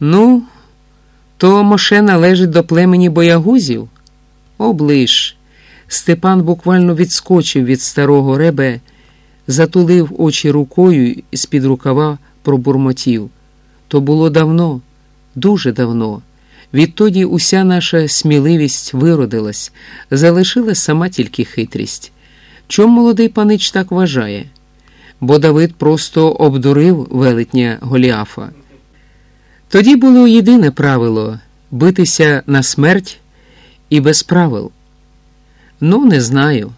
Ну, то Моше належить до племені боягузів? Оближ. Степан буквально відскочив від старого ребе, затулив очі рукою і з-під рукава пробурмотів. То було давно, дуже давно. Відтоді уся наша сміливість виродилась, залишилась сама тільки хитрість. Чому молодий панич так вважає? Бо Давид просто обдурив велетня Голіафа. Тоді було єдине правило битися на смерть і без правил. Ну, не знаю.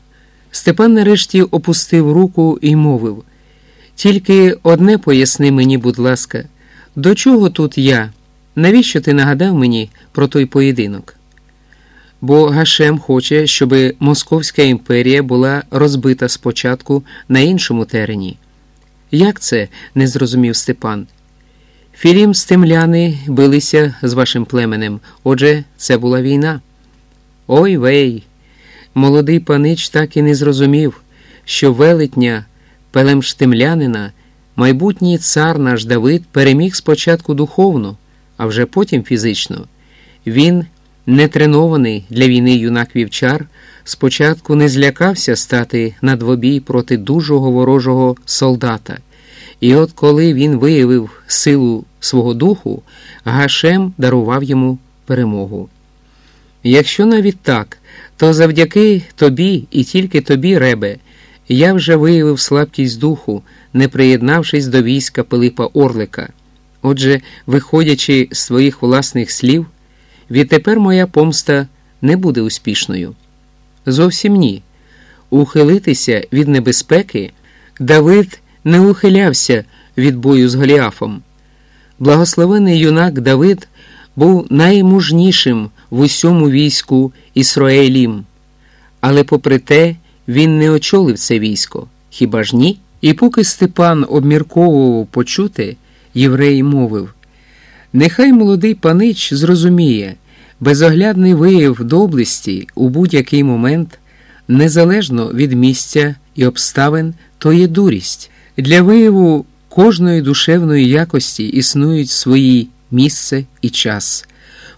Степан нарешті опустив руку і мовив. Тільки одне поясни мені, будь ласка, до чого тут я? Навіщо ти нагадав мені про той поєдинок? Бо Гашем хоче, щоб Московська імперія була розбита спочатку на іншому терені. Як це? не зрозумів Степан. Філім стемляни билися з вашим племенем, отже, це була війна. Ой вей! Молодий панич так і не зрозумів, що велетня пелемштемлянина, майбутній цар наш Давид переміг спочатку духовно, а вже потім фізично. Він, нетренований для війни юнак вівчар, спочатку не злякався стати на двобій проти дужого ворожого солдата. І от коли він виявив силу свого духу, Гашем дарував йому перемогу. Якщо навіть так, то завдяки тобі і тільки тобі, Ребе, я вже виявив слабкість духу, не приєднавшись до війська Пилипа Орлика. Отже, виходячи з своїх власних слів, відтепер моя помста не буде успішною. Зовсім ні. Ухилитися від небезпеки Давид не ухилявся від бою з Голіафом. Благословений юнак Давид був наймужнішим в усьому війську Ісраїлім, але попри те він не очолив це військо, хіба ж ні? І поки Степан обмірковував почути, єврей мовив нехай молодий панич зрозуміє, безоглядний вияв доблесті у будь-який момент, незалежно від місця і обставин, то є дурість. Для вияву кожної душевної якості існують свої місце і час,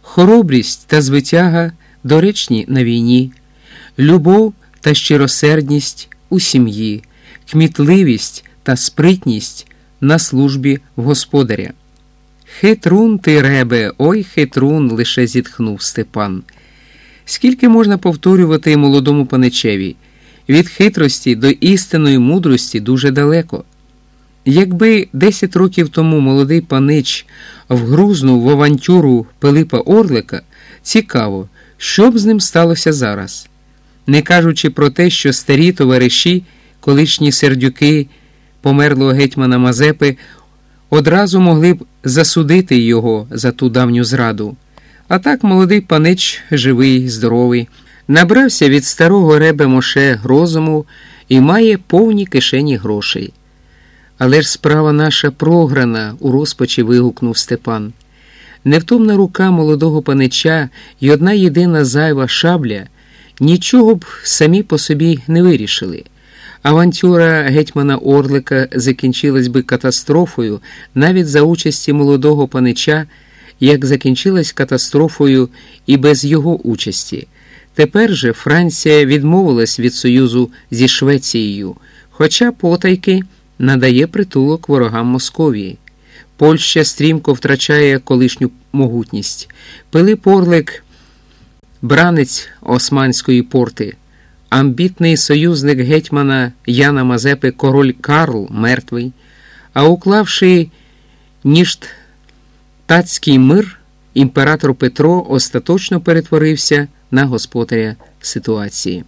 хоробрість та звитяга доречні на війні, любов та щиросердність у сім'ї, кмітливість та спритність на службі в господаря. Хитрун ти, ребе, ой хитрун, лише зітхнув Степан. Скільки можна повторювати молодому паничеві? Від хитрості до істинної мудрості дуже далеко. Якби десять років тому молодий панич вгрузнув в авантюру Пилипа Орлика, цікаво, що б з ним сталося зараз, не кажучи про те, що старі товариші, колишні сердюки померлого гетьмана Мазепи, одразу могли б засудити його за ту давню зраду. А так молодий панич живий, здоровий, набрався від старого ребе Моше розуму і має повні кишені грошей. Але ж справа наша програна, у розпачі вигукнув Степан. Невтомна рука молодого панича і одна єдина зайва шабля нічого б самі по собі не вирішили. Авантюра гетьмана Орлика закінчилась би катастрофою навіть за участі молодого панича, як закінчилась катастрофою і без його участі. Тепер же Франція відмовилась від союзу зі Швецією, хоча потайки надає притулок ворогам Московії. Польща стрімко втрачає колишню могутність. Пилип Орлик, бранець Османської порти, амбітний союзник гетьмана Яна Мазепи король Карл мертвий, а уклавши ніштатський мир, імператор Петро остаточно перетворився на господаря ситуації.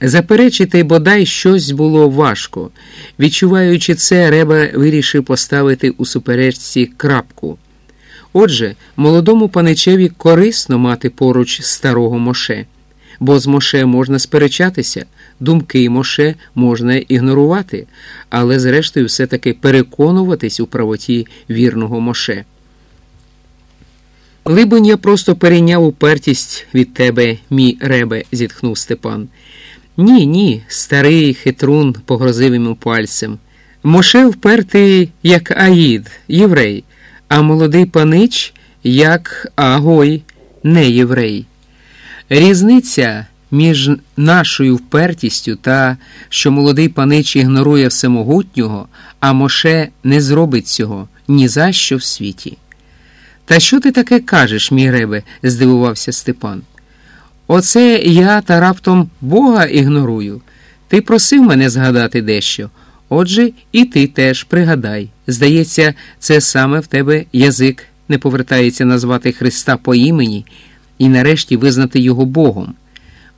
Заперечити бодай щось було важко. Відчуваючи це, Реба вирішив поставити у суперечці крапку. Отже, молодому паничеві корисно мати поруч старого Моше, бо з Моше можна сперечатися, думки Моше можна ігнорувати, але зрештою все-таки переконуватись у правоті вірного Моше. Либонь, я просто перейняв упертість від тебе, мій ребе, зітхнув Степан. Ні, ні, старий хитрун погрозив йому пальцем. Моше впертий, як Аїд, єврей, а молодий панич як агой, не єврей. Різниця між нашою впертістю та що молодий панич ігнорує всемогутнього, а Моше не зробить цього ні за що в світі. Та що ти таке кажеш, мій ребе? здивувався Степан. Оце я та раптом Бога ігнорую. Ти просив мене згадати дещо. Отже, і ти теж пригадай. Здається, це саме в тебе язик не повертається назвати Христа по імені і нарешті визнати його Богом,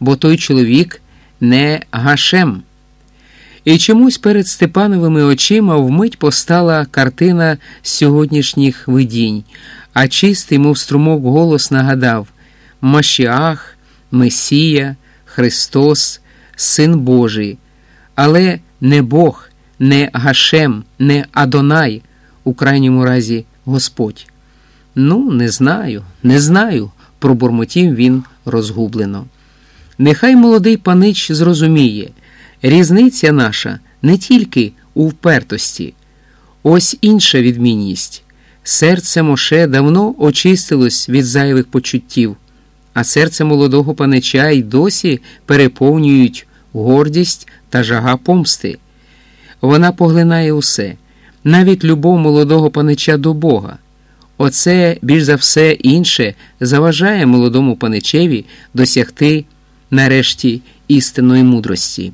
бо той чоловік не Гашем. І чомусь перед Степановими очима вмить постала картина сьогоднішніх видінь, а чистий, мов струмок, голос нагадав Машіах, Месія, Христос, Син Божий, але не Бог, не Гашем, не Адонай, у крайньому разі Господь. Ну, не знаю, не знаю, пробурмотів він розгублено. Нехай молодий панич зрозуміє, різниця наша не тільки у впертості, ось інша відмінність. Серце Моше давно очистилось від зайвих почуттів, а серце молодого панича й досі переповнюють гордість та жага помсти. Вона поглинає усе, навіть любов молодого панича до Бога. Оце більш за все інше заважає молодому паничеві досягти нарешті істинної мудрості.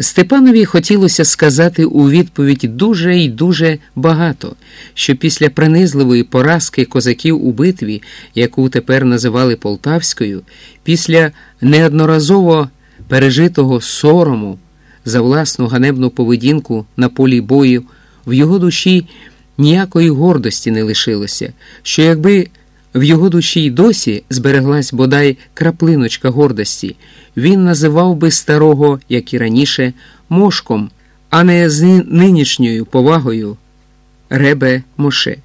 Степанові хотілося сказати у відповідь дуже й дуже багато, що після принизливої поразки козаків у битві, яку тепер називали Полтавською, після неодноразово пережитого сорому за власну ганебну поведінку на полі бою, в його душі ніякої гордості не лишилося, що якби в його душі й досі збереглась бодай краплиночка гордості, він називав би старого, як і раніше, мошком, а не з нинішньою повагою Ребе Моше.